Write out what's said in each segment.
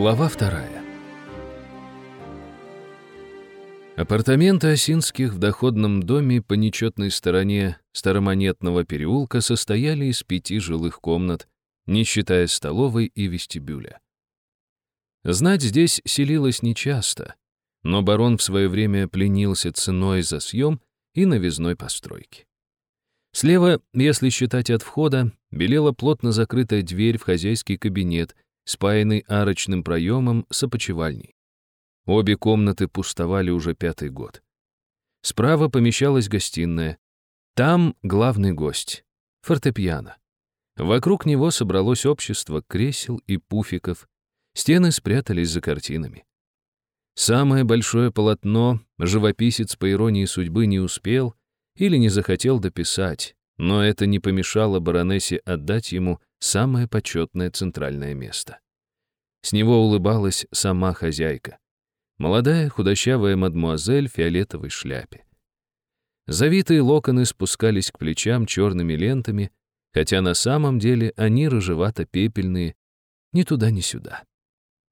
Глава вторая. Апартаменты Осинских в доходном доме по нечетной стороне Старомонетного переулка состояли из пяти жилых комнат, не считая столовой и вестибюля. Знать здесь селилась нечасто, но барон в свое время пленился ценой за съем и новизной постройки. Слева, если считать от входа, белела плотно закрытая дверь в хозяйский кабинет, спаянный арочным проемом с опочивальней. Обе комнаты пустовали уже пятый год. Справа помещалась гостиная. Там главный гость — фортепиано. Вокруг него собралось общество кресел и пуфиков. Стены спрятались за картинами. Самое большое полотно живописец по иронии судьбы не успел или не захотел дописать, но это не помешало баронессе отдать ему самое почетное центральное место. С него улыбалась сама хозяйка. Молодая худощавая мадмуазель в фиолетовой шляпе. Завитые локоны спускались к плечам черными лентами, хотя на самом деле они рыжевато-пепельные, ни туда, ни сюда.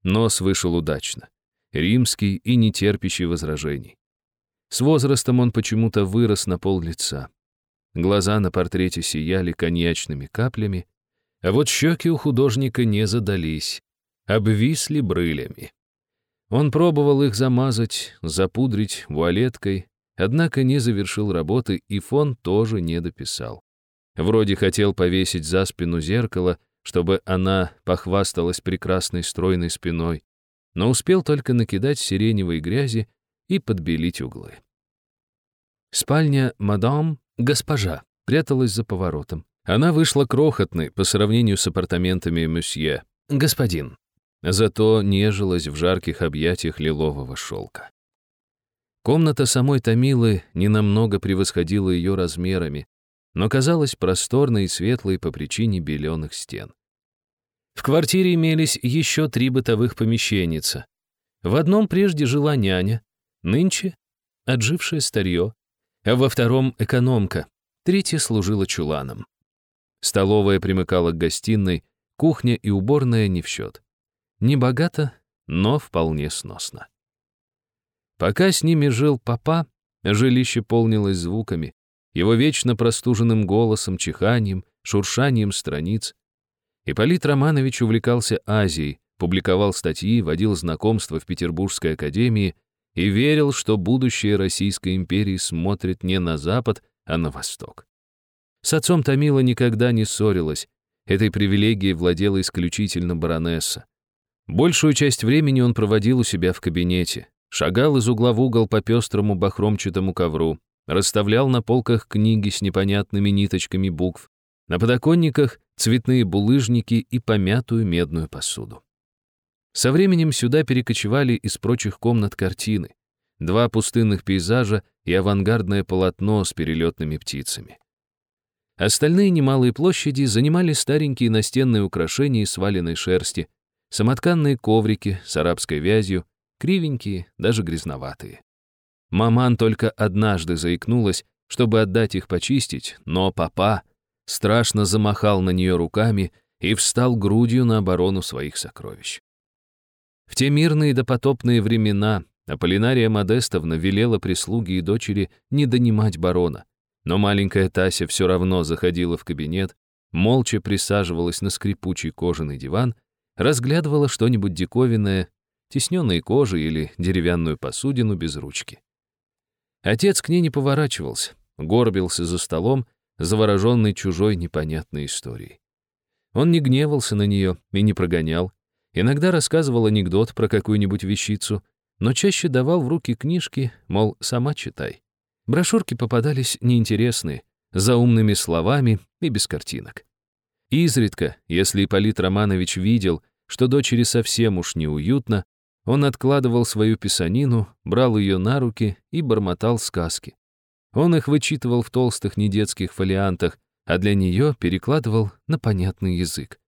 Нос вышел удачно, римский и не терпящий возражений. С возрастом он почему-то вырос на пол лица. Глаза на портрете сияли коньячными каплями, а вот щеки у художника не задались, обвисли брылями. Он пробовал их замазать, запудрить вуалеткой, однако не завершил работы, и фон тоже не дописал. Вроде хотел повесить за спину зеркало, чтобы она похвасталась прекрасной стройной спиной, но успел только накидать сиреневой грязи и подбелить углы. Спальня мадам, госпожа, пряталась за поворотом. Она вышла крохотной по сравнению с апартаментами мюсье, господин. Зато нежилась в жарких объятиях лилового шелка. Комната самой Томилы ненамного превосходила ее размерами, но казалась просторной и светлой по причине беленых стен. В квартире имелись еще три бытовых помещенница. В одном прежде жила няня, Нынче отжившее старье, а во втором — экономка, третья служила чуланом. Столовая примыкала к гостиной, кухня и уборная не в счет. Не богато, но вполне сносно. Пока с ними жил папа, жилище полнилось звуками, его вечно простуженным голосом, чиханием, шуршанием страниц. Ипполит Романович увлекался Азией, публиковал статьи, водил знакомства в Петербургской академии и верил, что будущее Российской империи смотрит не на запад, а на восток. С отцом Томила никогда не ссорилась, этой привилегией владела исключительно баронесса. Большую часть времени он проводил у себя в кабинете, шагал из угла в угол по пестрому бахромчатому ковру, расставлял на полках книги с непонятными ниточками букв, на подоконниках цветные булыжники и помятую медную посуду. Со временем сюда перекочевали из прочих комнат картины. Два пустынных пейзажа и авангардное полотно с перелетными птицами. Остальные немалые площади занимали старенькие настенные украшения из сваленной шерсти, самотканные коврики с арабской вязью, кривенькие, даже грязноватые. Маман только однажды заикнулась, чтобы отдать их почистить, но папа страшно замахал на нее руками и встал грудью на оборону своих сокровищ. В те мирные допотопные времена Аполлинария Модестовна велела прислуге и дочери не донимать барона, но маленькая Тася все равно заходила в кабинет, молча присаживалась на скрипучий кожаный диван, разглядывала что-нибудь диковинное, тесненной кожи или деревянную посудину без ручки. Отец к ней не поворачивался, горбился за столом, завороженный чужой непонятной историей. Он не гневался на нее и не прогонял, Иногда рассказывал анекдот про какую-нибудь вещицу, но чаще давал в руки книжки, мол, сама читай. Брошюрки попадались неинтересные, за умными словами и без картинок. Изредка, если Ипполит Романович видел, что дочери совсем уж неуютно, он откладывал свою писанину, брал ее на руки и бормотал сказки. Он их вычитывал в толстых недетских фолиантах, а для нее перекладывал на понятный язык.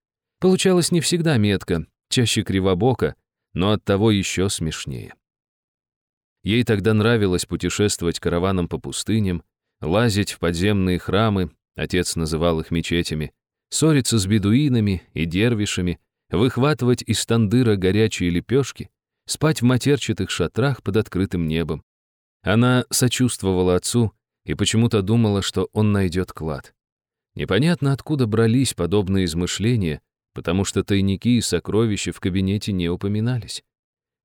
Получалось не всегда метко, чаще кривобоко, но оттого еще смешнее. Ей тогда нравилось путешествовать караваном по пустыням, лазить в подземные храмы, отец называл их мечетями, ссориться с бедуинами и дервишами, выхватывать из тандыра горячие лепешки, спать в матерчатых шатрах под открытым небом. Она сочувствовала отцу и почему-то думала, что он найдет клад. Непонятно, откуда брались подобные измышления, потому что тайники и сокровища в кабинете не упоминались.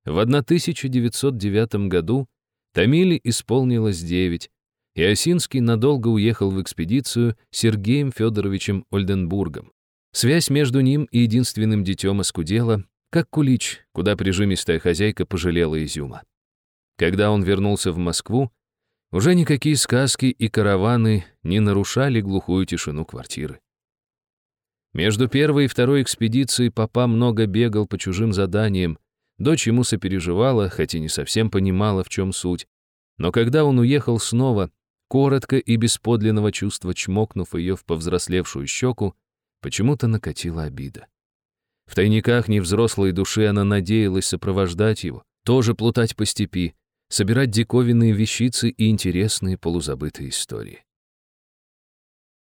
В 1909 году Тамиле исполнилось 9, и Осинский надолго уехал в экспедицию Сергеем Федоровичем Ольденбургом. Связь между ним и единственным детем оскудела, как кулич, куда прижимистая хозяйка пожалела изюма. Когда он вернулся в Москву, уже никакие сказки и караваны не нарушали глухую тишину квартиры. Между первой и второй экспедицией папа много бегал по чужим заданиям, дочь ему сопереживала, хотя не совсем понимала, в чем суть. Но когда он уехал снова, коротко и без подлинного чувства чмокнув ее в повзрослевшую щеку, почему-то накатила обида. В тайниках невзрослой души она надеялась сопровождать его, тоже плутать по степи, собирать диковинные вещицы и интересные полузабытые истории.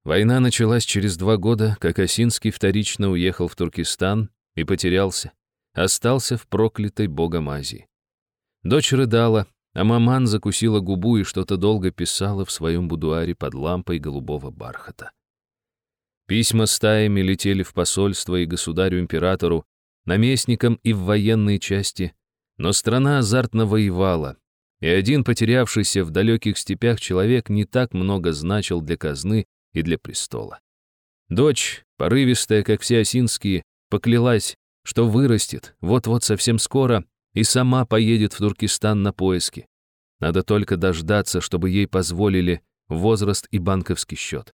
Война началась через два года, как Осинский вторично уехал в Туркестан и потерялся, остался в проклятой богом Азии. Дочь рыдала, а маман закусила губу и что-то долго писала в своем будуаре под лампой голубого бархата. Письма стаями летели в посольство и государю-императору, наместникам и в военные части, но страна азартно воевала, и один потерявшийся в далеких степях человек не так много значил для казны и для престола. Дочь, порывистая, как все осинские, поклялась, что вырастет, вот-вот совсем скоро, и сама поедет в Туркестан на поиски. Надо только дождаться, чтобы ей позволили возраст и банковский счет.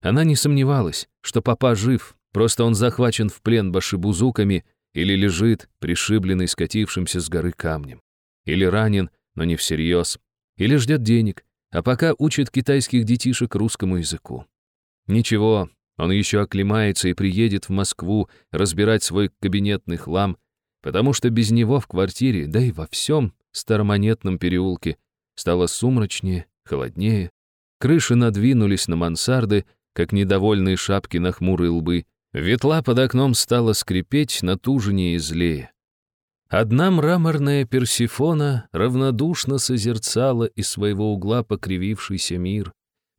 Она не сомневалась, что папа жив, просто он захвачен в плен башибузуками или лежит, пришибленный скатившимся с горы камнем. Или ранен, но не всерьез. Или ждет денег, а пока учит китайских детишек русскому языку. Ничего, он еще оклемается и приедет в Москву разбирать свой кабинетный хлам, потому что без него в квартире, да и во всем старомонетном переулке, стало сумрачнее, холоднее, крыши надвинулись на мансарды, как недовольные шапки на хмурые лбы, ветла под окном стала скрипеть натужнее и злее. Одна мраморная Персифона равнодушно созерцала из своего угла покривившийся мир,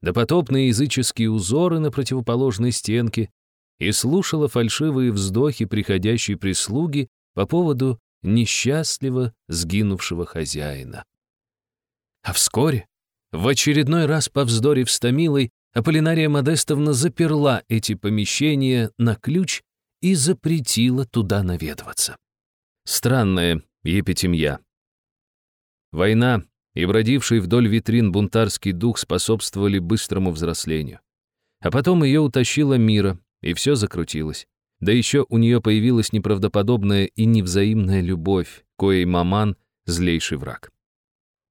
допотопные языческие узоры на противоположной стенке и слушала фальшивые вздохи приходящей прислуги по поводу несчастливо сгинувшего хозяина. А вскоре, в очередной раз повздорив с Томилой, Аполлинария Модестовна заперла эти помещения на ключ и запретила туда наведываться. Странная епитемья. Война и бродивший вдоль витрин бунтарский дух способствовали быстрому взрослению. А потом ее утащила мира, и все закрутилось. Да еще у нее появилась неправдоподобная и невзаимная любовь, коей маман — злейший враг.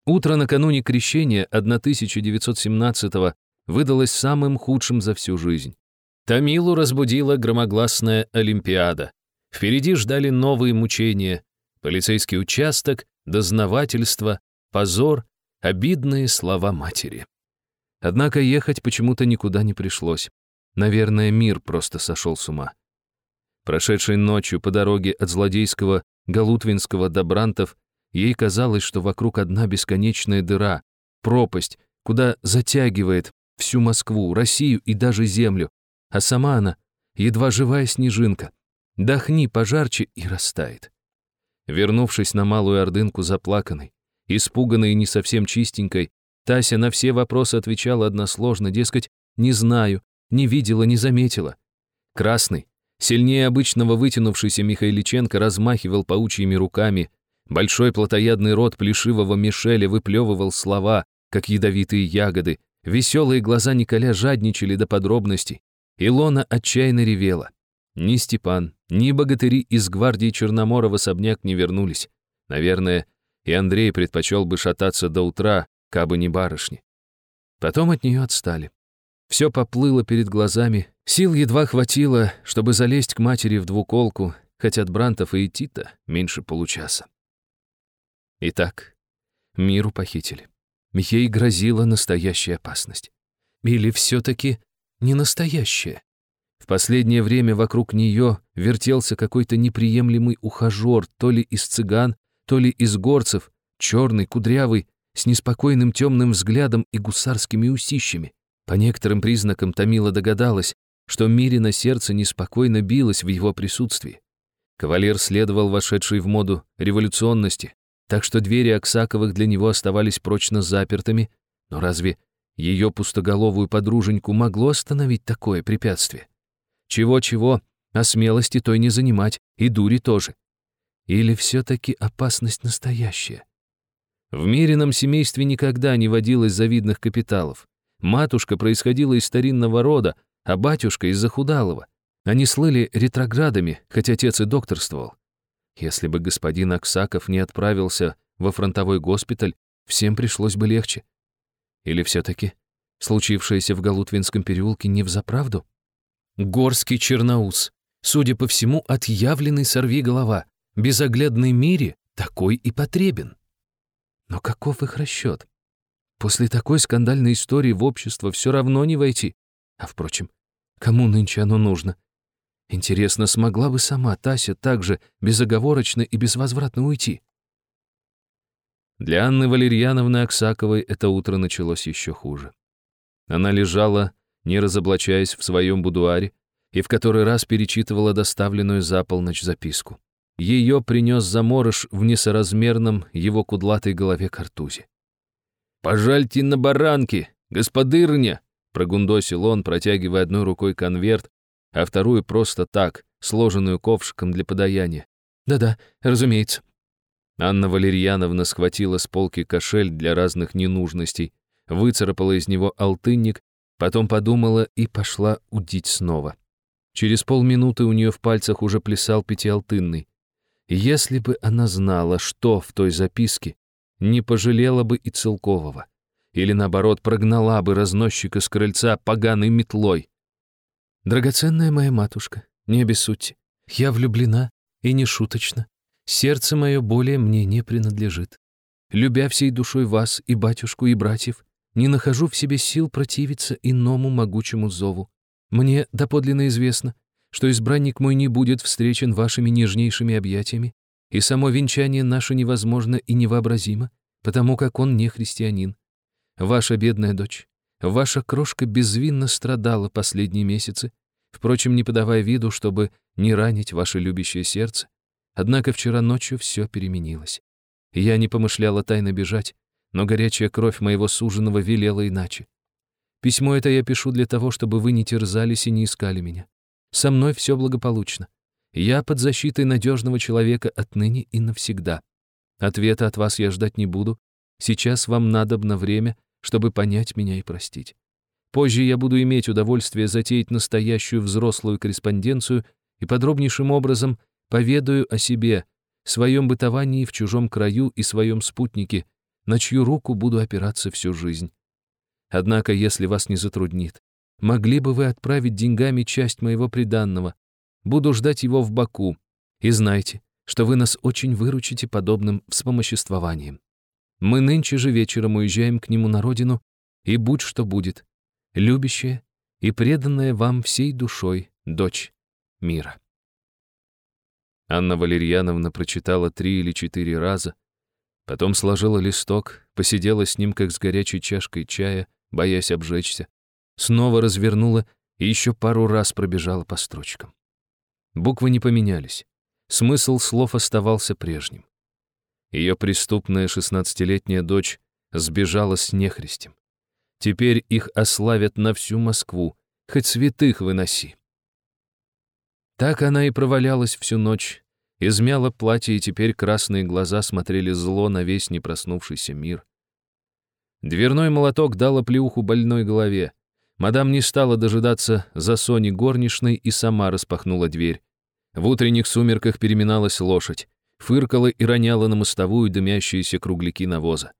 Утро накануне крещения 1917-го выдалось самым худшим за всю жизнь. Тамилу разбудила громогласная Олимпиада. Впереди ждали новые мучения, полицейский участок, дознавательство, позор, обидные слова матери. Однако ехать почему-то никуда не пришлось. Наверное, мир просто сошел с ума. Прошедшей ночью по дороге от злодейского Галутвинского до Брантов ей казалось, что вокруг одна бесконечная дыра, пропасть, куда затягивает всю Москву, Россию и даже Землю, а сама она — едва живая снежинка, Дохни пожарче и растает. Вернувшись на малую ордынку заплаканной, испуганной и не совсем чистенькой, Тася на все вопросы отвечала односложно, дескать, «не знаю, не видела, не заметила». Красный, сильнее обычного вытянувшийся Михайличенко размахивал паучьими руками, большой плотоядный рот плешивого Мишеля выплевывал слова, как ядовитые ягоды, веселые глаза Николя жадничали до подробностей, Илона отчаянно ревела. Ни Степан, ни богатыри из гвардии Черномора в особняк не вернулись. Наверное, и Андрей предпочел бы шататься до утра, кабы не барышни. Потом от нее отстали. Все поплыло перед глазами, сил едва хватило, чтобы залезть к матери в двуколку, хотя от Брантов и идти-то меньше получаса. Итак, миру похитили. Ей грозила настоящая опасность. Или все-таки не настоящая? В последнее время вокруг нее вертелся какой-то неприемлемый ухажер, то ли из цыган, то ли из горцев, черный, кудрявый, с неспокойным темным взглядом и гусарскими усищами. По некоторым признакам Томила догадалась, что Мирина сердце неспокойно билось в его присутствии. Кавалер следовал вошедшей в моду революционности, так что двери Аксаковых для него оставались прочно запертыми, но разве ее пустоголовую подруженьку могло остановить такое препятствие? Чего-чего, а смелости той не занимать, и дури тоже. Или все-таки опасность настоящая? В Мирином семействе никогда не водилось завидных капиталов. Матушка происходила из старинного рода, а батюшка из захудалого. Они слыли ретроградами, хоть отец и докторствовал. Если бы господин Аксаков не отправился во фронтовой госпиталь, всем пришлось бы легче. Или все-таки случившееся в Галутвинском переулке не взаправду? Горский черноус, судя по всему, отъявленный сорвиголова, безоглядный мире такой и потребен. Но каков их расчет? После такой скандальной истории в общество все равно не войти. А впрочем, кому нынче оно нужно? Интересно, смогла бы сама Тася так же безоговорочно и безвозвратно уйти? Для Анны Валерьяновны Аксаковой это утро началось еще хуже. Она лежала, не разоблачаясь в своем будуаре, и в который раз перечитывала доставленную за полночь записку. Ее принес заморыш в несоразмерном его кудлатой голове картузе. «Пожальте на баранки, господырня!» прогундосил он, протягивая одной рукой конверт, а вторую просто так, сложенную ковшиком для подаяния. «Да-да, разумеется». Анна Валерьяновна схватила с полки кошель для разных ненужностей, выцарапала из него алтынник, потом подумала и пошла удить снова. Через полминуты у нее в пальцах уже плясал пятиалтынный. Если бы она знала, что в той записке, не пожалела бы и Целкового. Или, наоборот, прогнала бы разносчика с крыльца поганой метлой. «Драгоценная моя матушка, не обессудьте. Я влюблена, и не шуточно. Сердце мое более мне не принадлежит. Любя всей душой вас и батюшку, и братьев, не нахожу в себе сил противиться иному могучему зову. Мне доподлинно известно, что избранник мой не будет встречен вашими нежнейшими объятиями, и само венчание наше невозможно и невообразимо, потому как он не христианин. Ваша бедная дочь, ваша крошка безвинно страдала последние месяцы, впрочем, не подавая виду, чтобы не ранить ваше любящее сердце. Однако вчера ночью все переменилось. Я не помышляла тайно бежать, но горячая кровь моего суженого велела иначе. Письмо это я пишу для того, чтобы вы не терзались и не искали меня. Со мной все благополучно. Я под защитой надежного человека отныне и навсегда. Ответа от вас я ждать не буду. Сейчас вам надобно время, чтобы понять меня и простить. Позже я буду иметь удовольствие затеять настоящую взрослую корреспонденцию и подробнейшим образом поведаю о себе, своем бытовании в чужом краю и своем спутнике, на чью руку буду опираться всю жизнь. Однако, если вас не затруднит, Могли бы вы отправить деньгами часть моего приданного. Буду ждать его в Баку. И знайте, что вы нас очень выручите подобным вспомоществованием. Мы нынче же вечером уезжаем к нему на родину, и будь что будет, любящая и преданная вам всей душой дочь мира. Анна Валерьяновна прочитала три или четыре раза, потом сложила листок, посидела с ним, как с горячей чашкой чая, боясь обжечься, снова развернула и еще пару раз пробежала по строчкам. Буквы не поменялись. Смысл слов оставался прежним. Ее преступная шестнадцатилетняя дочь сбежала с нехристем. Теперь их ославят на всю Москву, хоть святых выноси. Так она и провалялась всю ночь, измяла платье, и теперь красные глаза смотрели зло на весь непроснувшийся мир. Дверной молоток дал оплеуху больной голове. Мадам не стала дожидаться за Сони горничной и сама распахнула дверь. В утренних сумерках переминалась лошадь, фыркала и роняла на мостовую дымящиеся кругляки навоза.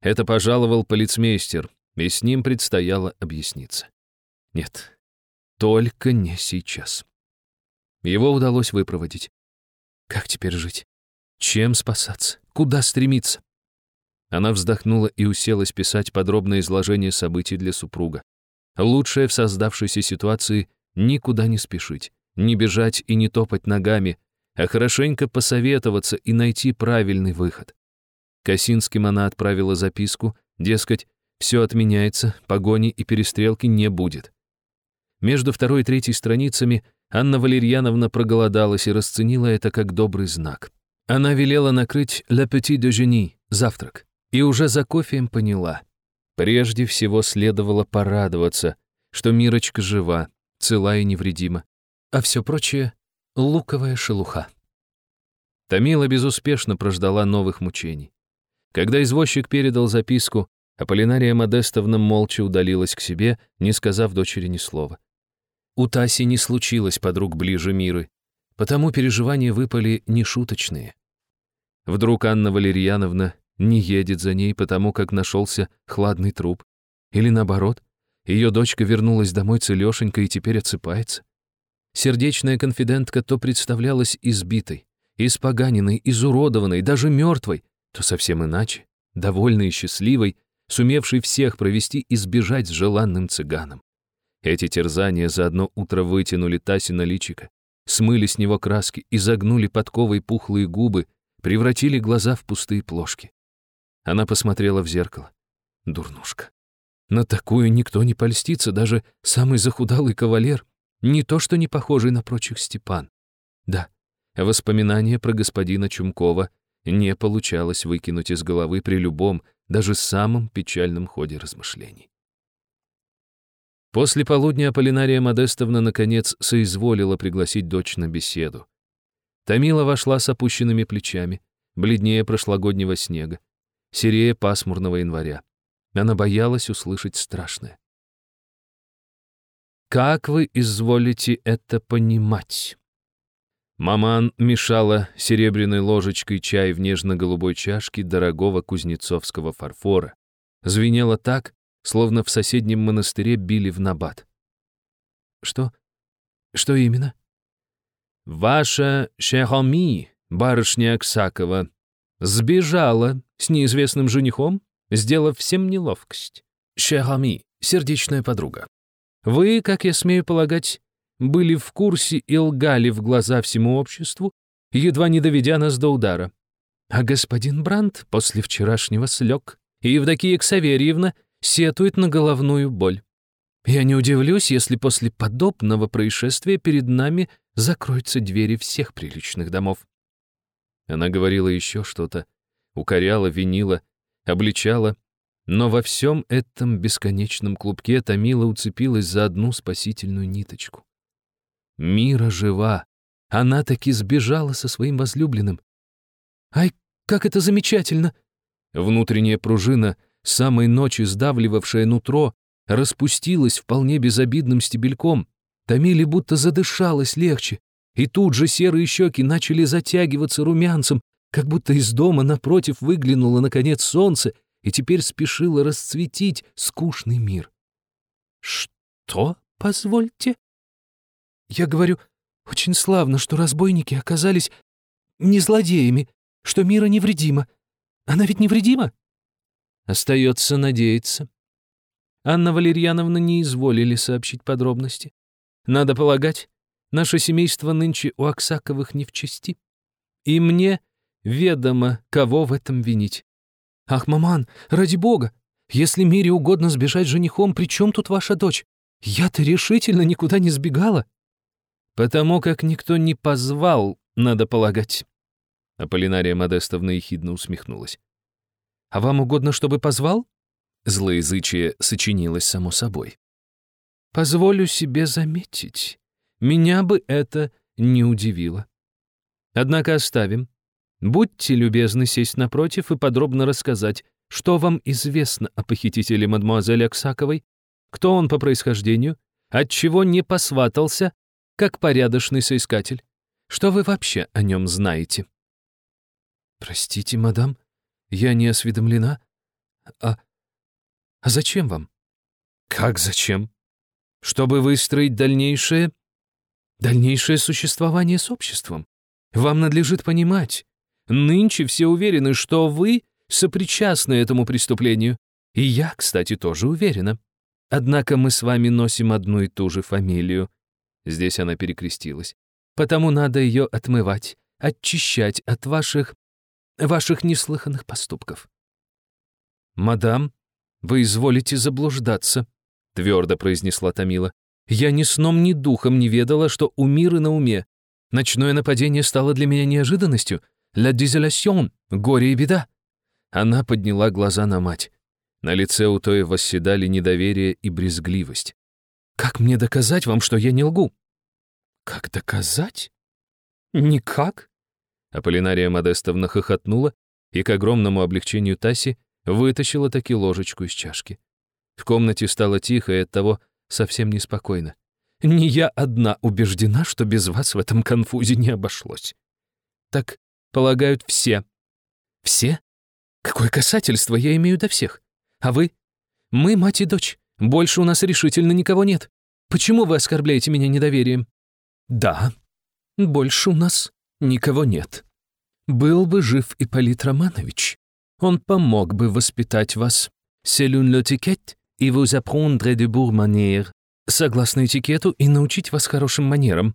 Это пожаловал полицмейстер, и с ним предстояло объясниться. Нет, только не сейчас. Его удалось выпроводить. Как теперь жить? Чем спасаться? Куда стремиться? Она вздохнула и уселась писать подробное изложение событий для супруга. Лучшее в создавшейся ситуации никуда не спешить, не бежать и не топать ногами, а хорошенько посоветоваться и найти правильный выход. К Осинским она отправила записку, дескать, все отменяется, погони и перестрелки не будет. Между второй и третьей страницами Анна Валерьяновна проголодалась и расценила это как добрый знак. Она велела накрыть «Le Petit Déjeuner» — завтрак, и уже за кофеем поняла. Прежде всего следовало порадоваться, что Мирочка жива, цела и невредима, а все прочее — луковая шелуха. Томила безуспешно прождала новых мучений. Когда извозчик передал записку, Аполлинария Модестовна молча удалилась к себе, не сказав дочери ни слова. У Таси не случилось подруг ближе Миры, потому переживания выпали нешуточные. Вдруг Анна Валерьяновна не едет за ней, потому как нашелся хладный труп. Или наоборот, ее дочка вернулась домой целешенько и теперь отсыпается. Сердечная конфидентка то представлялась избитой, испоганенной, изуродованной, даже мертвой, то совсем иначе, довольной и счастливой, сумевшей всех провести и сбежать с желанным цыганом. Эти терзания за одно утро вытянули Тасина личика, смыли с него краски, изогнули подковой пухлые губы, превратили глаза в пустые плошки. Она посмотрела в зеркало. Дурнушка. На такую никто не польстится, даже самый захудалый кавалер, не то что не похожий на прочих Степан. Да, воспоминания про господина Чумкова не получалось выкинуть из головы при любом, даже самом печальном ходе размышлений. После полудня Аполлинария Модестовна наконец соизволила пригласить дочь на беседу. Томила вошла с опущенными плечами, бледнее прошлогоднего снега, серее пасмурного января. Она боялась услышать страшное. «Как вы изволите это понимать?» Маман мешала серебряной ложечкой чай в нежно-голубой чашке дорогого кузнецовского фарфора. Звенело так, словно в соседнем монастыре били в набат. «Что? Что именно?» «Ваша Шехоми, барышня Аксакова, сбежала с неизвестным женихом, сделав всем неловкость. Шехоми, сердечная подруга. Вы, как я смею полагать, были в курсе и лгали в глаза всему обществу, едва не доведя нас до удара. А господин Брандт после вчерашнего слег, и Евдокия Ксаверьевна сетует на головную боль. Я не удивлюсь, если после подобного происшествия перед нами закроются двери всех приличных домов. Она говорила еще что-то, укоряла, винила, обличала, но во всем этом бесконечном клубке Томила уцепилась за одну спасительную ниточку. Мира жива. Она таки сбежала со своим возлюбленным. Ай, как это замечательно! Внутренняя пружина, самой ночи сдавливавшая нутро, распустилась вполне безобидным стебельком. Томиле будто задышалось легче, и тут же серые щеки начали затягиваться румянцем, как будто из дома напротив выглянуло, наконец, солнце и теперь спешило расцветить скучный мир. «Что, позвольте?» Я говорю, очень славно, что разбойники оказались не злодеями, что мира невредима. Она ведь невредима? Остается надеяться. Анна Валерьяновна не изволили сообщить подробности. Надо полагать, наше семейство нынче у Аксаковых не в чести. И мне ведомо, кого в этом винить. Ах, маман, ради бога, если Мире угодно сбежать женихом, при чем тут ваша дочь? Я-то решительно никуда не сбегала. «Потому как никто не позвал, надо полагать». Аполлинария Модестовна ехидно усмехнулась. «А вам угодно, чтобы позвал?» Злоязычие сочинилось само собой. «Позволю себе заметить, меня бы это не удивило. Однако оставим. Будьте любезны сесть напротив и подробно рассказать, что вам известно о похитителе мадемуазель Аксаковой, кто он по происхождению, отчего не посватался как порядочный соискатель. Что вы вообще о нем знаете?» «Простите, мадам, я не осведомлена. А... а зачем вам?» «Как зачем? Чтобы выстроить дальнейшее... дальнейшее существование с обществом. Вам надлежит понимать, нынче все уверены, что вы сопричастны этому преступлению. И я, кстати, тоже уверена. Однако мы с вами носим одну и ту же фамилию. Здесь она перекрестилась. «Потому надо ее отмывать, очищать от ваших... ваших неслыханных поступков». «Мадам, вы изволите заблуждаться», — твердо произнесла Томила. «Я ни сном, ни духом не ведала, что у мира на уме. Ночное нападение стало для меня неожиданностью. «La désolation» — горе и беда. Она подняла глаза на мать. На лице у той восседали недоверие и брезгливость. «Как мне доказать вам, что я не лгу?» «Как доказать?» «Никак». Аполлинария Модестовна хохотнула и, к огромному облегчению Таси, вытащила таки ложечку из чашки. В комнате стало тихо и оттого совсем неспокойно. «Не я одна убеждена, что без вас в этом конфузе не обошлось». «Так полагают все». «Все? Какое касательство я имею до всех? А вы? Мы мать и дочь. Больше у нас решительно никого нет. Почему вы оскорбляете меня недоверием?» «Да, больше у нас никого нет. Был бы жив Ипполит Романович, он помог бы воспитать вас. C'est l'étiquette, и vous apprendre de bonnes manières. Согласно этикету и научить вас хорошим манерам.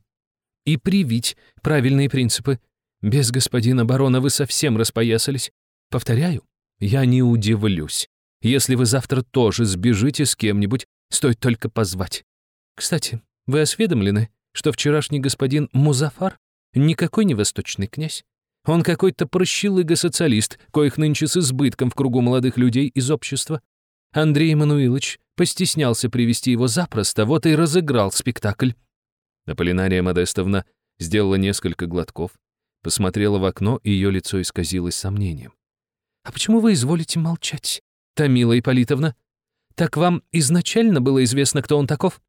И привить правильные принципы. Без господина барона вы совсем распоясались. Повторяю, я не удивлюсь. Если вы завтра тоже сбежите с кем-нибудь, стоит только позвать. Кстати, вы осведомлены, что вчерашний господин Музафар никакой не восточный князь. Он какой-то прощелыга-социалист, коих нынче с избытком в кругу молодых людей из общества. Андрей Мануилович постеснялся привести его запросто, вот и разыграл спектакль. Аполлинария Модестовна сделала несколько глотков, посмотрела в окно, и ее лицо исказилось сомнением. «А почему вы изволите молчать, Тамила Ипполитовна? Так вам изначально было известно, кто он таков?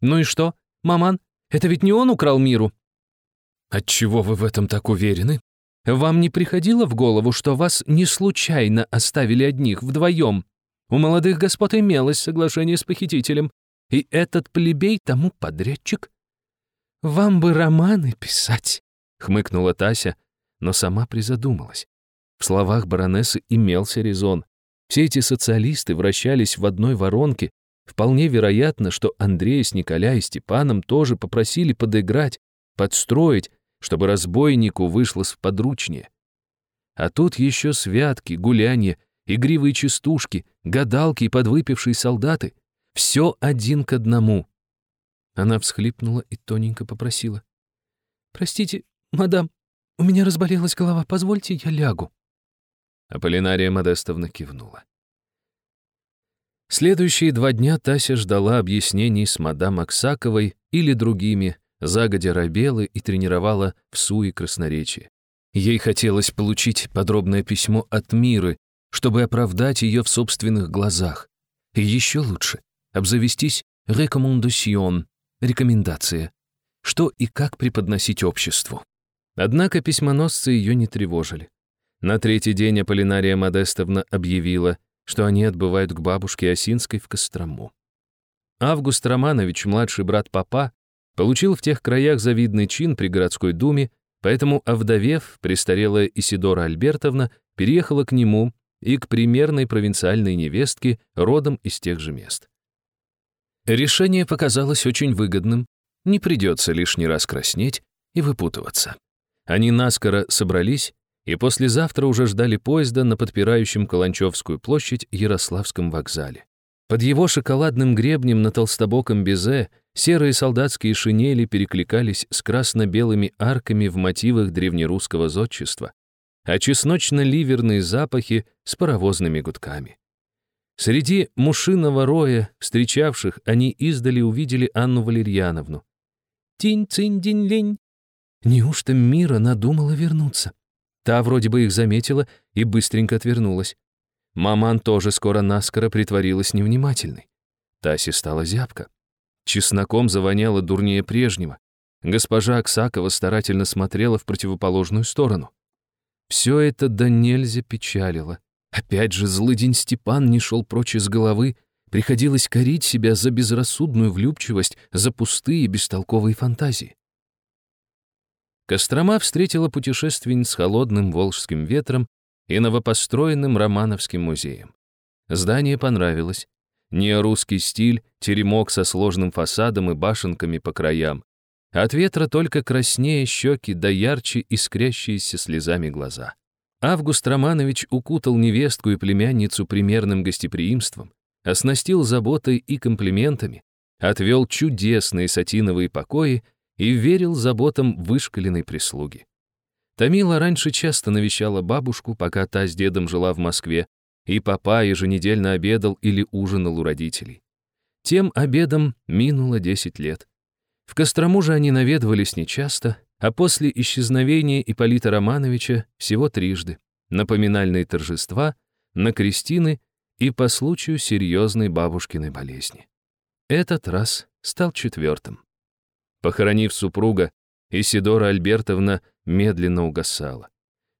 Ну и что, маман, это ведь не он украл миру?» «Отчего вы в этом так уверены? Вам не приходило в голову, что вас не случайно оставили одних, вдвоем? У молодых господ имелось соглашение с похитителем, и этот плебей тому подрядчик. «Вам бы романы писать», — хмыкнула Тася, но сама призадумалась. В словах баронессы имелся резон. Все эти социалисты вращались в одной воронке. Вполне вероятно, что Андрея с Николя и Степаном тоже попросили подыграть, подстроить, чтобы разбойнику вышло сподручнее. А тут еще святки, гулянья, игривые частушки, гадалки и подвыпившие солдаты. Все один к одному. Она всхлипнула и тоненько попросила. «Простите, мадам, у меня разболелась голова, позвольте, я лягу». Аполлинария Модестовна кивнула. Следующие два дня Тася ждала объяснений с мадам Аксаковой или другими, загодя робела и тренировала в суе красноречие. Ей хотелось получить подробное письмо от Миры, чтобы оправдать ее в собственных глазах. И еще лучше — обзавестись рекомендацион, рекомендация, что и как преподносить обществу. Однако письмоносцы ее не тревожили. На третий день Аполлинария Модестовна объявила, что они отбывают к бабушке Осинской в Кострому. Август Романович, младший брат папа, получил в тех краях завидный чин при городской думе, поэтому, овдовев, престарелая Исидора Альбертовна переехала к нему и к примерной провинциальной невестке, родом из тех же мест. Решение показалось очень выгодным, не придется лишний раз краснеть и выпутываться. Они наскоро собрались и послезавтра уже ждали поезда на подпирающем Каланчевскую площадь Ярославском вокзале. Под его шоколадным гребнем на толстобоком безе серые солдатские шинели перекликались с красно-белыми арками в мотивах древнерусского зодчества, а чесночно-ливерные запахи с паровозными гудками. Среди мушиного роя, встречавших, они издали увидели Анну Валерьяновну. «Тинь-цинь-динь-линь!» Неужто Мира надумала вернуться? Та вроде бы их заметила и быстренько отвернулась. Маман тоже скоро наскоро притворилась невнимательной. Тасе стала зябко. Чесноком завоняло дурнее прежнего. Госпожа Аксакова старательно смотрела в противоположную сторону. Все это да нельзя печалило. Опять же, злыдень Степан не шел прочь из головы, приходилось корить себя за безрассудную влюбчивость, за пустые бестолковые фантазии. Кострома встретила путешественниц холодным волжским ветром и новопостроенным Романовским музеем. Здание понравилось. неорусский стиль, теремок со сложным фасадом и башенками по краям. От ветра только краснее щеки, да ярче искрящиеся слезами глаза. Август Романович укутал невестку и племянницу примерным гостеприимством, оснастил заботой и комплиментами, отвел чудесные сатиновые покои и верил заботам вышкаленной прислуги. Тамила раньше часто навещала бабушку, пока та с дедом жила в Москве, и папа еженедельно обедал или ужинал у родителей. Тем обедом минуло 10 лет. В Кострому же они наведывались нечасто, а после исчезновения Ипполита Романовича всего трижды, на поминальные торжества, на крестины и по случаю серьезной бабушкиной болезни. Этот раз стал четвертым. Похоронив супруга, Исидора Альбертовна медленно угасала.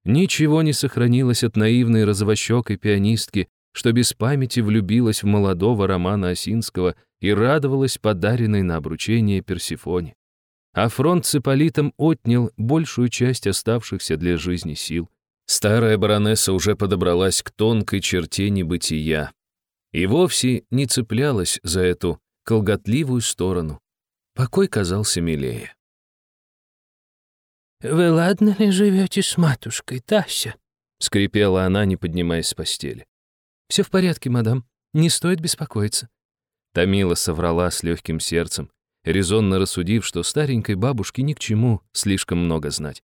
Ничего не сохранилось от наивной розовощекой пианистки, что без памяти влюбилась в молодого Романа Осинского и радовалась подаренной на обручение Персифоне. А фронт с Ипполитом отнял большую часть оставшихся для жизни сил. Старая баронесса уже подобралась к тонкой черте небытия и вовсе не цеплялась за эту колготливую сторону. Покой казался милее. «Вы ладно ли живете с матушкой, Тася?» — скрипела она, не поднимаясь с постели. «Все в порядке, мадам. Не стоит беспокоиться». Тамила соврала с легким сердцем, резонно рассудив, что старенькой бабушке ни к чему слишком много знать.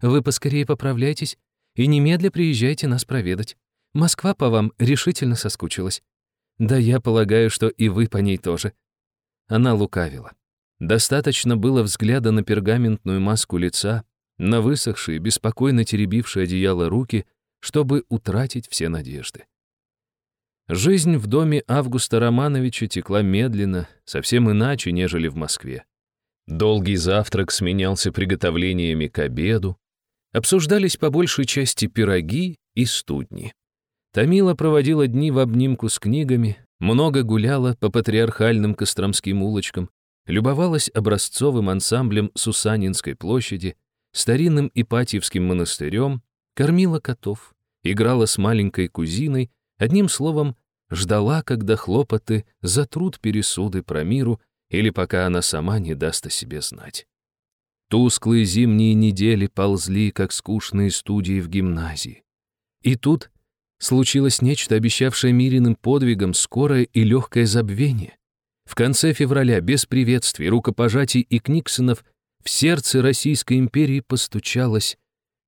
«Вы поскорее поправляйтесь и немедля приезжайте нас проведать. Москва по вам решительно соскучилась. Да я полагаю, что и вы по ней тоже». Она лукавила. Достаточно было взгляда на пергаментную маску лица, на высохшие, беспокойно теребившие одеяло руки, чтобы утратить все надежды. Жизнь в доме Августа Романовича текла медленно, совсем иначе, нежели в Москве. Долгий завтрак сменялся приготовлениями к обеду, обсуждались по большей части пироги и студни. Тамила проводила дни в обнимку с книгами, много гуляла по патриархальным костромским улочкам, любовалась образцовым ансамблем Сусанинской площади, старинным Ипатьевским монастырем, кормила котов, играла с маленькой кузиной, одним словом, ждала, когда хлопоты затрут пересуды про миру или пока она сама не даст о себе знать. Тусклые зимние недели ползли, как скучные студии в гимназии. И тут случилось нечто, обещавшее Мириным подвигом скорое и легкое забвение. В конце февраля, без приветствий, рукопожатий и книксонов, в сердце Российской империи постучалась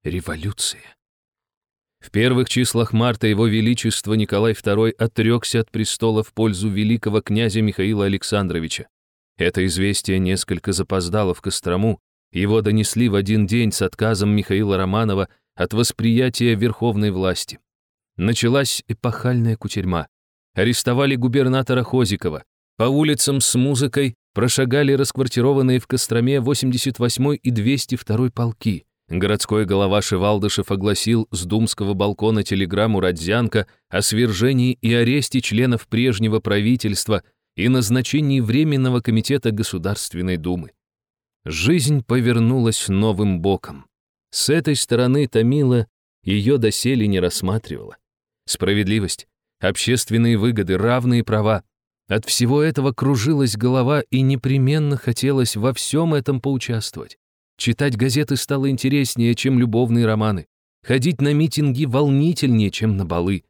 революция. В первых числах марта его величество Николай II отрекся от престола в пользу великого князя Михаила Александровича. Это известие несколько запоздало в Кострому, его донесли в один день с отказом Михаила Романова от восприятия верховной власти. Началась эпохальная кутерьма. Арестовали губернатора Хозикова. По улицам с музыкой прошагали расквартированные в Костроме 88 и 202 полки. Городской голова Шевалдышев огласил с думского балкона телеграмму Родзянко о свержении и аресте членов прежнего правительства и назначении Временного комитета Государственной Думы. Жизнь повернулась новым боком. С этой стороны Томила ее доселе не рассматривала. Справедливость, общественные выгоды, равные права от всего этого кружилась голова и непременно хотелось во всем этом поучаствовать. Читать газеты стало интереснее, чем любовные романы. Ходить на митинги волнительнее, чем на балы.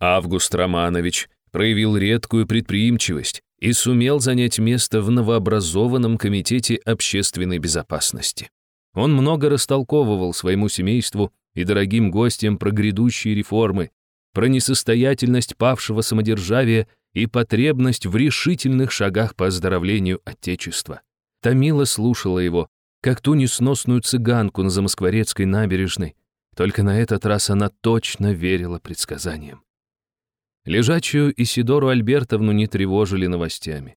Август Романович проявил редкую предприимчивость и сумел занять место в новообразованном комитете общественной безопасности. Он много растолковывал своему семейству и дорогим гостям про грядущие реформы, про несостоятельность павшего самодержавия и потребность в решительных шагах по оздоровлению Отечества. Томила слушала его, как ту несносную цыганку на Замоскворецкой набережной, только на этот раз она точно верила предсказаниям. Лежачую Исидору Альбертовну не тревожили новостями.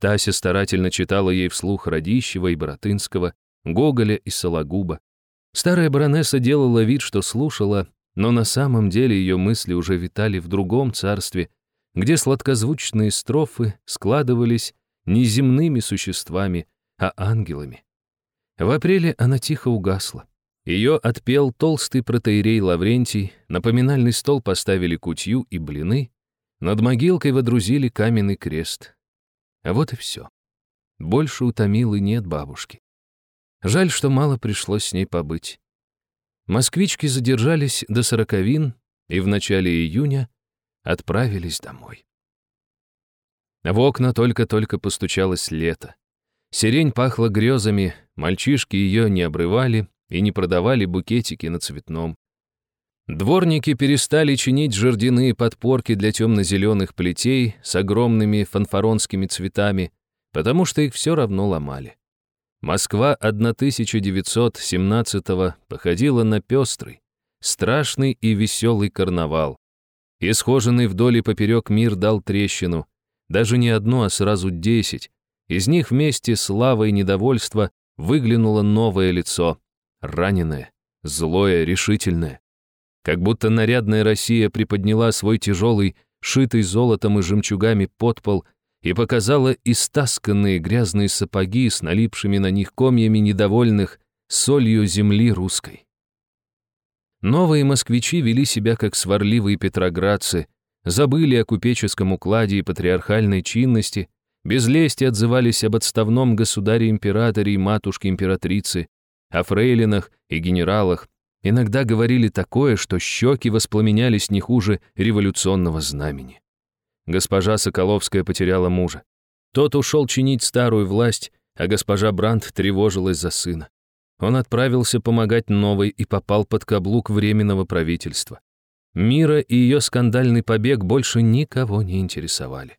Тася старательно читала ей вслух Радищева и Боротынского, Гоголя и Сологуба. Старая баронесса делала вид, что слушала, но на самом деле ее мысли уже витали в другом царстве, где сладкозвучные строфы складывались не земными существами, а ангелами. В апреле она тихо угасла. Ее отпел толстый протеерей Лаврентий, на поминальный стол поставили кутью и блины, Над могилкой водрузили каменный крест. А вот и все. Больше утомил и нет бабушки. Жаль, что мало пришлось с ней побыть. Москвички задержались до сороковин и в начале июня отправились домой. В окна только-только постучалось лето. Сирень пахла грезами, мальчишки ее не обрывали и не продавали букетики на цветном. Дворники перестали чинить жердяные подпорки для темно-зеленых плетей с огромными фанфаронскими цветами, потому что их все равно ломали. Москва 1917-го походила на пестрый, страшный и веселый карнавал. Исхоженный вдоль и поперек мир дал трещину, даже не одну, а сразу десять. Из них вместе с лавой недовольства выглянуло новое лицо, раненое, злое, решительное. Как будто нарядная Россия приподняла свой тяжелый, шитый золотом и жемчугами подпол и показала истасканные грязные сапоги с налипшими на них комьями недовольных солью земли русской. Новые москвичи вели себя как сварливые петроградцы, забыли о купеческом укладе и патриархальной чинности, без лести отзывались об отставном государе-императоре и матушке-императрице, о фрейлинах и генералах, иногда говорили такое, что щеки воспламенялись не хуже революционного знамени. Госпожа Соколовская потеряла мужа. Тот ушел чинить старую власть, а госпожа Брандт тревожилась за сына. Он отправился помогать новой и попал под каблук Временного правительства. Мира и ее скандальный побег больше никого не интересовали.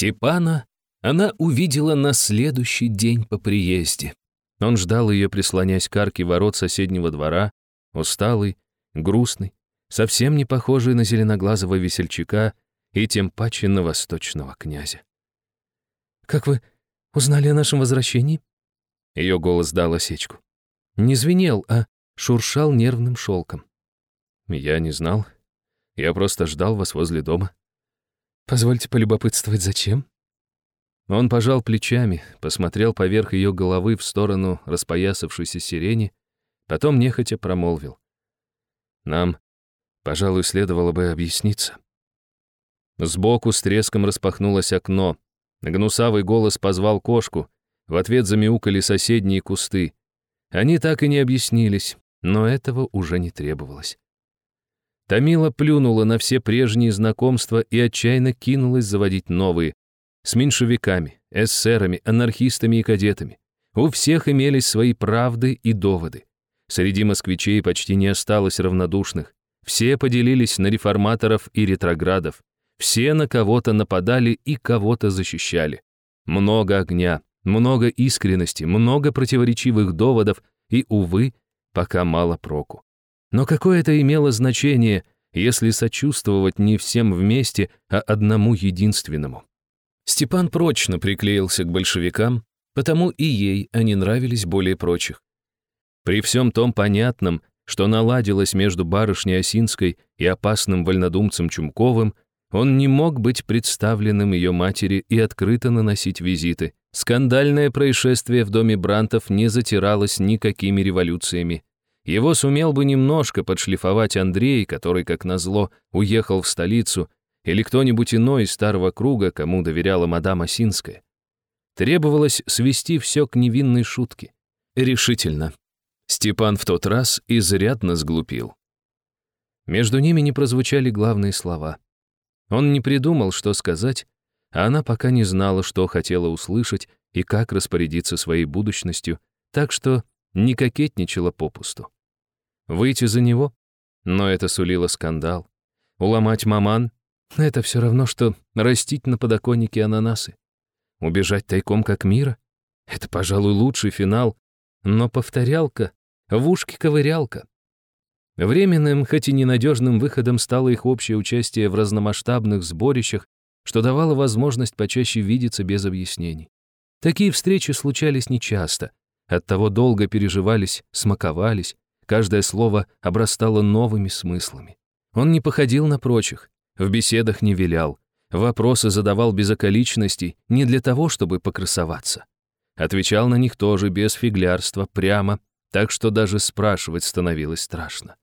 Степана она увидела на следующий день по приезде. Он ждал ее, прислонясь к арке ворот соседнего двора, усталый, грустный, совсем не похожий на зеленоглазого весельчака и тем паче на восточного князя. «Как вы узнали о нашем возвращении?» Ее голос дал осечку. Не звенел, а шуршал нервным шелком. Я не знал. Я просто ждал вас возле дома. Позвольте полюбопытствовать, зачем? Он пожал плечами, посмотрел поверх ее головы в сторону распоясавшейся сирени, потом нехотя промолвил. Нам, пожалуй, следовало бы объясниться. Сбоку с треском распахнулось окно. Гнусавый голос позвал кошку. В ответ замяукали соседние кусты. Они так и не объяснились, но этого уже не требовалось. Тамила плюнула на все прежние знакомства и отчаянно кинулась заводить новые. С меньшевиками, эсерами, анархистами и кадетами. У всех имелись свои правды и доводы. Среди москвичей почти не осталось равнодушных. Все поделились на реформаторов и ретроградов. Все на кого-то нападали и кого-то защищали. Много огня, много искренности, много противоречивых доводов и, увы, пока мало проку. Но какое это имело значение, если сочувствовать не всем вместе, а одному единственному? Степан прочно приклеился к большевикам, потому и ей они нравились более прочих. При всем том понятном, что наладилось между барышней Осинской и опасным вольнодумцем Чумковым, он не мог быть представленным ее матери и открыто наносить визиты. Скандальное происшествие в доме Брантов не затиралось никакими революциями. Его сумел бы немножко подшлифовать Андрей, который, как назло, уехал в столицу, или кто-нибудь иной из старого круга, кому доверяла мадам Осинская. Требовалось свести все к невинной шутке. Решительно. Степан в тот раз изрядно сглупил. Между ними не прозвучали главные слова. Он не придумал, что сказать, а она пока не знала, что хотела услышать и как распорядиться своей будущностью, так что не кокетничала попусту. Выйти за него? Но это сулило скандал. Уломать маман? Это все равно, что растить на подоконнике ананасы. Убежать тайком как мира? Это, пожалуй, лучший финал, но повторялка, в ушке ковырялка. Временным, хоть и ненадежным выходом стало их общее участие в разномасштабных сборищах, что давало возможность почаще видеться без объяснений. Такие встречи случались нечасто, оттого долго переживались, смаковались, каждое слово обрастало новыми смыслами. Он не походил на прочих, в беседах не вилял, вопросы задавал без околичностей, не для того, чтобы покрасоваться. Отвечал на них тоже без фиглярства, прямо, так что даже спрашивать становилось страшно.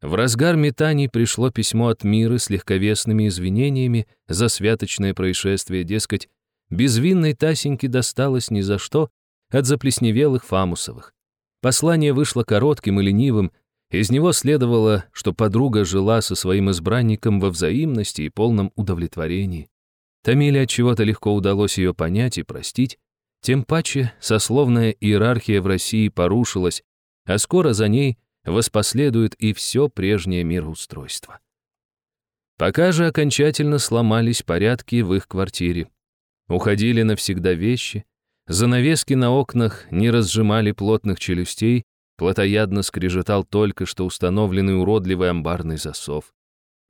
В разгар метаний пришло письмо от Миры с легковесными извинениями за святочное происшествие, дескать, безвинной Тасеньке досталось ни за что от заплесневелых Фамусовых. Послание вышло коротким и ленивым, из него следовало, что подруга жила со своим избранником во взаимности и полном удовлетворении. Тамиле от чего-то легко удалось ее понять и простить, тем паче сословная иерархия в России порушилась, а скоро за ней воспоследует и все прежнее мироустройство. Пока же окончательно сломались порядки в их квартире. Уходили навсегда вещи, занавески на окнах не разжимали плотных челюстей, плотоядно скрежетал только что установленный уродливый амбарный засов.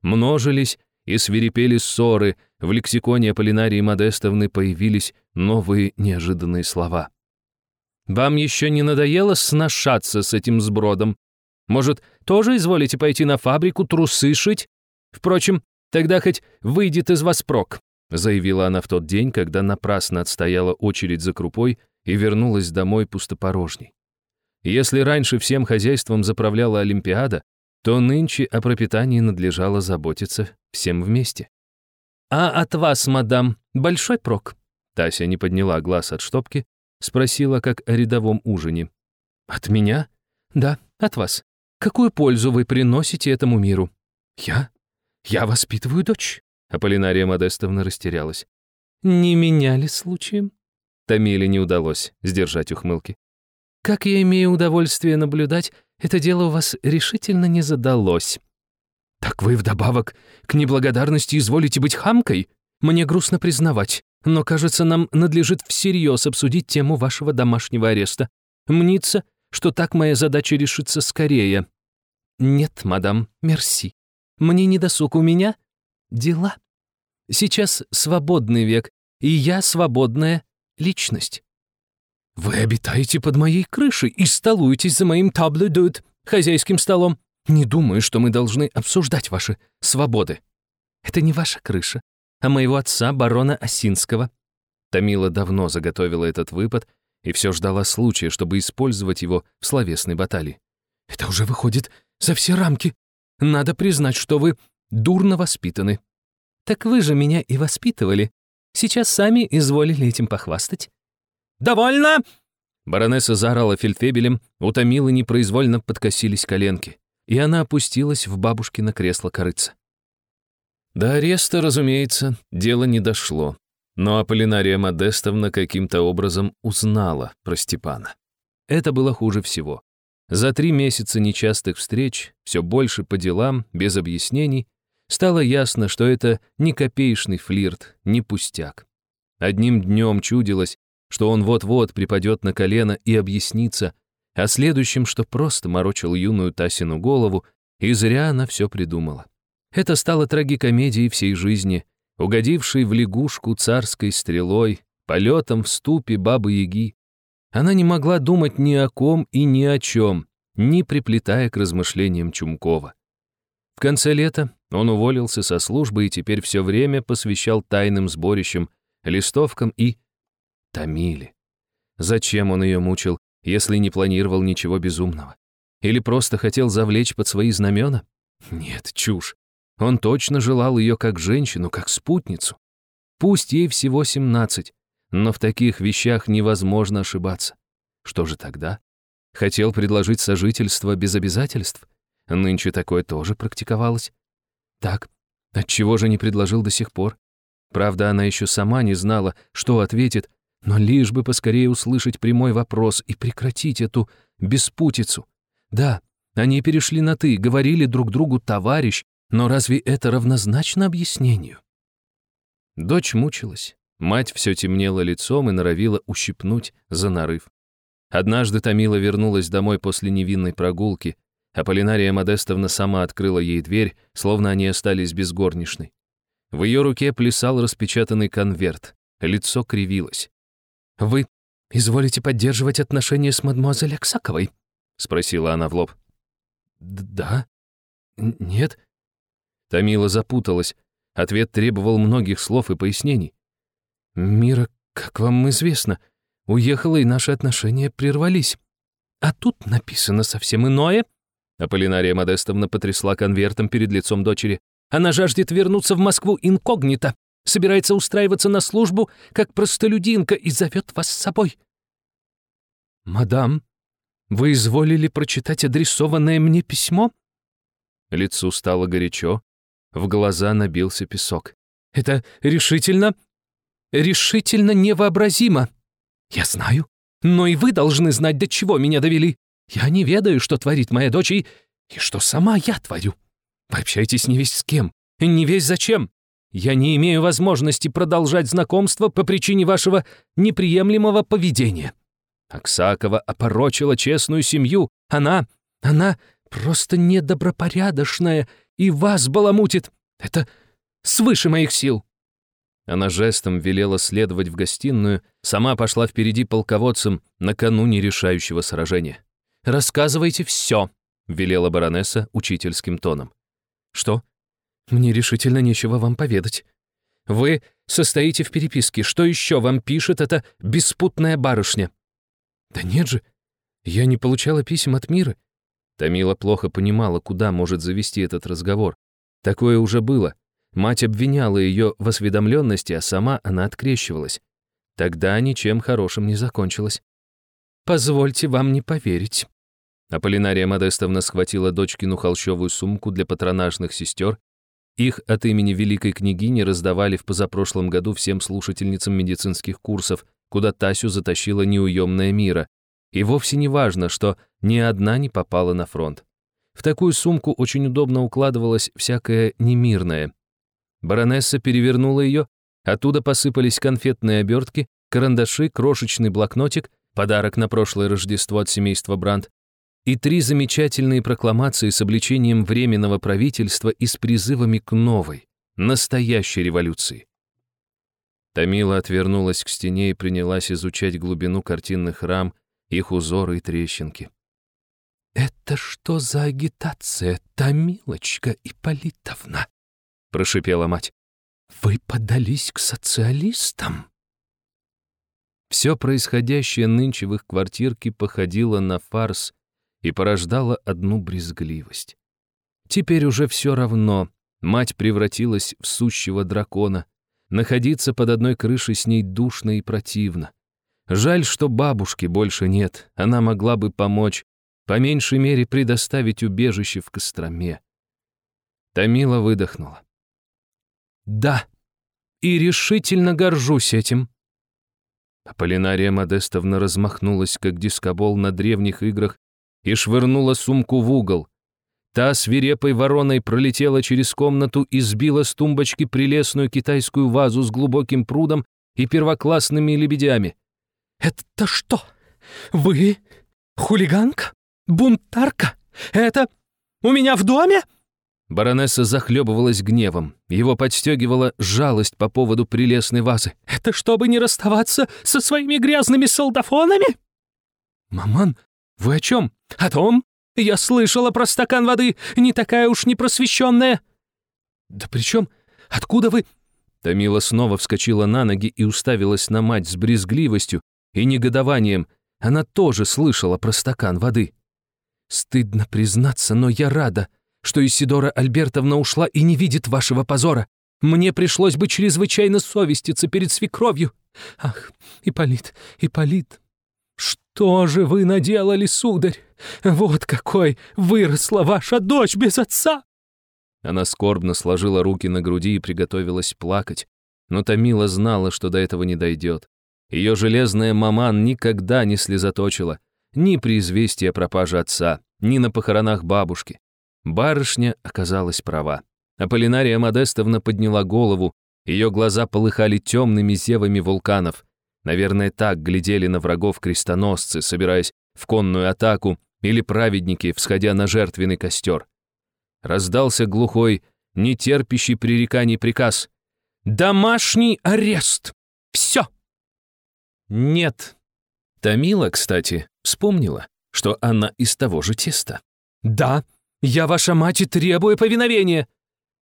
Множились и свирепели ссоры, в лексиконе Аполлинарии Модестовны появились новые неожиданные слова. «Вам еще не надоело сношаться с этим сбродом? Может, тоже изволите пойти на фабрику трусы шить? Впрочем, тогда хоть выйдет из вас прок», заявила она в тот день, когда напрасно отстояла очередь за крупой и вернулась домой пустопорожней. Если раньше всем хозяйством заправляла Олимпиада, то нынче о пропитании надлежало заботиться всем вместе. «А от вас, мадам, большой прок?» Тася не подняла глаз от штопки, спросила, как о рядовом ужине. «От меня?» «Да, от вас. Какую пользу вы приносите этому миру?» «Я? Я воспитываю дочь?» Аполлинария Модестовна растерялась. «Не меняли случаем?» Тамиле не удалось сдержать ухмылки. Как я имею удовольствие наблюдать, это дело у вас решительно не задалось. Так вы вдобавок к неблагодарности изволите быть хамкой? Мне грустно признавать, но, кажется, нам надлежит всерьез обсудить тему вашего домашнего ареста. Мнится, что так моя задача решится скорее. Нет, мадам, мерси. Мне не досуг у меня дела. Сейчас свободный век, и я свободная личность. «Вы обитаете под моей крышей и столуетесь за моим табло-дут, хозяйским столом. Не думаю, что мы должны обсуждать ваши свободы. Это не ваша крыша, а моего отца, барона Осинского». Тамила давно заготовила этот выпад и все ждала случая, чтобы использовать его в словесной баталии. «Это уже выходит за все рамки. Надо признать, что вы дурно воспитаны». «Так вы же меня и воспитывали. Сейчас сами изволили этим похвастать». «Довольно!» Баронесса заорала фельдфебелем, утомила непроизвольно подкосились коленки, и она опустилась в бабушкино кресло корыца. До ареста, разумеется, дело не дошло, но Аполлинария Модестовна каким-то образом узнала про Степана. Это было хуже всего. За три месяца нечастых встреч, все больше по делам, без объяснений, стало ясно, что это не копеечный флирт, не пустяк. Одним днем чудилось, что он вот-вот припадет на колено и объяснится, а следующим, что просто морочил юную Тасину голову, и зря она все придумала. Это стало трагикомедией всей жизни, угодившей в лягушку царской стрелой, полетом в ступе бабы-яги. Она не могла думать ни о ком и ни о чем, не приплетая к размышлениям Чумкова. В конце лета он уволился со службы и теперь все время посвящал тайным сборищам, листовкам и Томили. Зачем он ее мучил, если не планировал ничего безумного? Или просто хотел завлечь под свои знамена? Нет, чушь. Он точно желал ее как женщину, как спутницу. Пусть ей всего 17, но в таких вещах невозможно ошибаться. Что же тогда? Хотел предложить сожительство без обязательств? Нынче такое тоже практиковалось. Так, отчего же не предложил до сих пор? Правда, она еще сама не знала, что ответит, но лишь бы поскорее услышать прямой вопрос и прекратить эту беспутицу. Да, они перешли на «ты», говорили друг другу «товарищ», но разве это равнозначно объяснению? Дочь мучилась. Мать все темнела лицом и норовила ущипнуть за нарыв. Однажды Томила вернулась домой после невинной прогулки, а Полинария Модестовна сама открыла ей дверь, словно они остались без горничной. В ее руке плясал распечатанный конверт, лицо кривилось. «Вы изволите поддерживать отношения с мадемуазель Аксаковой?» — спросила она в лоб. «Да? Нет?» Томила запуталась. Ответ требовал многих слов и пояснений. «Мира, как вам известно, уехала, и наши отношения прервались. А тут написано совсем иное. Аполлинария Модестовна потрясла конвертом перед лицом дочери. «Она жаждет вернуться в Москву инкогнито, собирается устраиваться на службу, как простолюдинка, и зовет вас с собой». «Мадам, вы изволили прочитать адресованное мне письмо?» Лицу стало горячо, в глаза набился песок. «Это решительно, решительно невообразимо. Я знаю, но и вы должны знать, до чего меня довели. Я не ведаю, что творит моя дочь и, и что сама я творю. Вы общаетесь не весь с кем, не весь зачем. Я не имею возможности продолжать знакомство по причине вашего неприемлемого поведения. Аксакова опорочила честную семью. Она, она просто недобропорядочная и вас баламутит. Это свыше моих сил». Она жестом велела следовать в гостиную, сама пошла впереди полководцем накануне решающего сражения. «Рассказывайте все», — велела баронесса учительским тоном. «Что? Мне решительно нечего вам поведать. Вы состоите в переписке. Что еще вам пишет эта беспутная барышня?» «Да нет же, я не получала писем от мира». Тамила плохо понимала, куда может завести этот разговор. Такое уже было. Мать обвиняла ее в осведомленности, а сама она открещивалась. Тогда ничем хорошим не закончилось. «Позвольте вам не поверить». Аполлинария Модестовна схватила дочкину холщовую сумку для патронажных сестер. Их от имени великой княгини раздавали в позапрошлом году всем слушательницам медицинских курсов, куда Тасю затащила неуемная мира. И вовсе не важно, что ни одна не попала на фронт. В такую сумку очень удобно укладывалось всякое немирное. Баронесса перевернула ее, оттуда посыпались конфетные обертки, карандаши, крошечный блокнотик, подарок на прошлое Рождество от семейства Брандт, и три замечательные прокламации с обличением Временного правительства и с призывами к новой, настоящей революции. Тамила отвернулась к стене и принялась изучать глубину картинных рам, их узоры и трещинки. «Это что за агитация, Тамилочка Ипполитовна?» — прошипела мать. «Вы подались к социалистам?» Все происходящее нынче в их квартирке походило на фарс и порождало одну брезгливость. Теперь уже все равно, мать превратилась в сущего дракона, находиться под одной крышей с ней душно и противно. Жаль, что бабушки больше нет, она могла бы помочь, по меньшей мере предоставить убежище в Костроме. Тамила выдохнула. «Да, и решительно горжусь этим». Аполлинария Модестовна размахнулась, как дискобол на древних играх, и швырнула сумку в угол. Та свирепой вороной пролетела через комнату и сбила с тумбочки прелестную китайскую вазу с глубоким прудом и первоклассными лебедями. «Это что? Вы хулиганка?» Бунтарка? Это у меня в доме?» Баронесса захлебывалась гневом. Его подстегивала жалость по поводу прелестной вазы. «Это чтобы не расставаться со своими грязными солдафонами?» «Маман, вы о чем?» «О том? Я слышала про стакан воды, не такая уж непросвещенная». «Да при чем? Откуда вы?» Тамила снова вскочила на ноги и уставилась на мать с брезгливостью и негодованием. Она тоже слышала про стакан воды. Стыдно признаться, но я рада, что Исидора Альбертовна ушла и не видит вашего позора. Мне пришлось бы чрезвычайно совеститься перед свекровью. Ах, Ипполит, Ипполит, что же вы наделали, сударь? Вот какой выросла ваша дочь без отца!» Она скорбно сложила руки на груди и приготовилась плакать, но Томила знала, что до этого не дойдет. Ее железная маман никогда не слезоточила — ни при известии о пропаже отца, ни на похоронах бабушки. Барышня оказалась права. Аполлинария Модестовна подняла голову, ее глаза полыхали темными зевами вулканов. Наверное, так глядели на врагов крестоносцы, собираясь в конную атаку, или праведники, всходя на жертвенный костер. Раздался глухой, нетерпящий пререканий приказ. «Домашний арест! Все!» «Нет!» Тамила, кстати, Вспомнила, что она из того же теста. «Да, я ваша мать и требую повиновения!»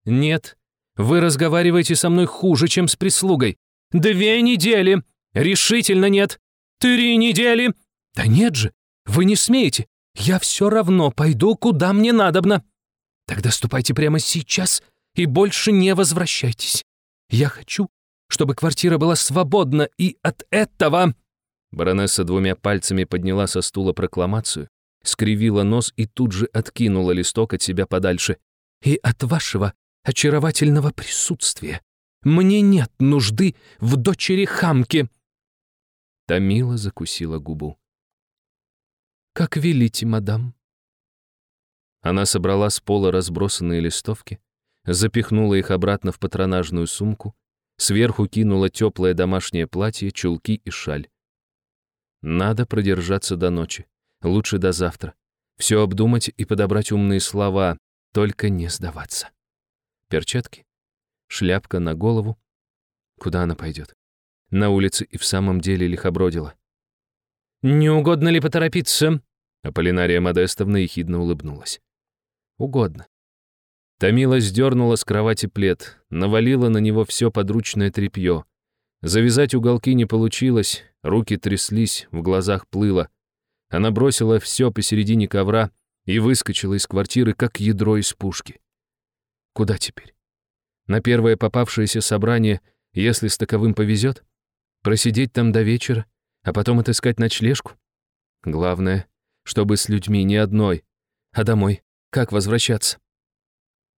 «Нет, вы разговариваете со мной хуже, чем с прислугой. Две недели! Решительно нет! Три недели! Да нет же, вы не смеете! Я все равно пойду, куда мне надобно. Тогда ступайте прямо сейчас и больше не возвращайтесь. Я хочу, чтобы квартира была свободна, и от этого...» Баронесса двумя пальцами подняла со стула прокламацию, скривила нос и тут же откинула листок от себя подальше. «И от вашего очаровательного присутствия мне нет нужды в дочери хамки!» Тамила закусила губу. «Как велите, мадам». Она собрала с пола разбросанные листовки, запихнула их обратно в патронажную сумку, сверху кинула теплое домашнее платье, чулки и шаль. Надо продержаться до ночи, лучше до завтра. Все обдумать и подобрать умные слова, только не сдаваться. Перчатки, шляпка на голову. Куда она пойдет? На улице и в самом деле лихобродила. «Не угодно ли поторопиться?» Аполлинария Модестовна ехидно улыбнулась. «Угодно». Томила сдернула с кровати плед, навалила на него все подручное тряпье. Завязать уголки не получилось, руки тряслись, в глазах плыло. Она бросила все посередине ковра и выскочила из квартиры, как ядро из пушки. Куда теперь? На первое попавшееся собрание, если с таковым повезет? Просидеть там до вечера, а потом отыскать ночлежку? Главное, чтобы с людьми не одной. А домой как возвращаться?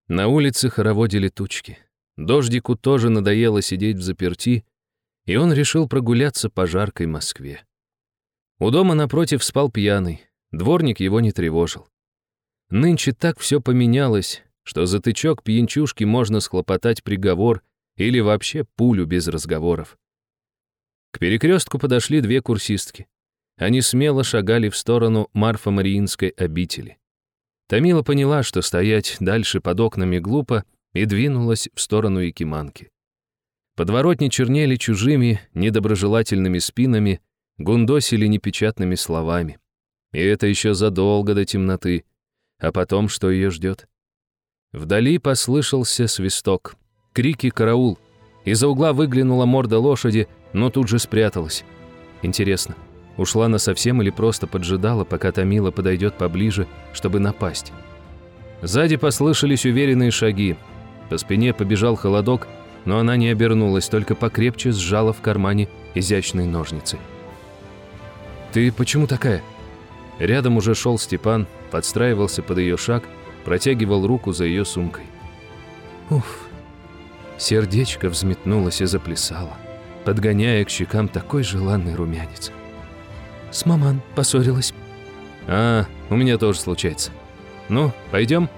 На улице хороводили тучки. Дождику тоже надоело сидеть в заперти, и он решил прогуляться по жаркой Москве. У дома напротив спал пьяный, дворник его не тревожил. Нынче так все поменялось, что за тычок пьянчушки можно схлопотать приговор или вообще пулю без разговоров. К перекрестку подошли две курсистки. Они смело шагали в сторону Марфа-Мариинской обители. Тамила поняла, что стоять дальше под окнами глупо, и двинулась в сторону Якиманки. Подворотни чернели чужими, недоброжелательными спинами, гундосили непечатными словами. И это еще задолго до темноты. А потом, что ее ждет? Вдали послышался свисток. Крики «Караул!». Из-за угла выглянула морда лошади, но тут же спряталась. Интересно, Ушла на совсем или просто поджидала, пока Томила подойдет поближе, чтобы напасть. Сзади послышались уверенные шаги. По спине побежал холодок, но она не обернулась, только покрепче сжала в кармане изящные ножницы. «Ты почему такая?» Рядом уже шел Степан, подстраивался под ее шаг, протягивал руку за ее сумкой. Уф, сердечко взметнулось и заплясало, подгоняя к щекам такой желанный румянец. С маман поссорилась. А, у меня тоже случается. Ну, пойдем?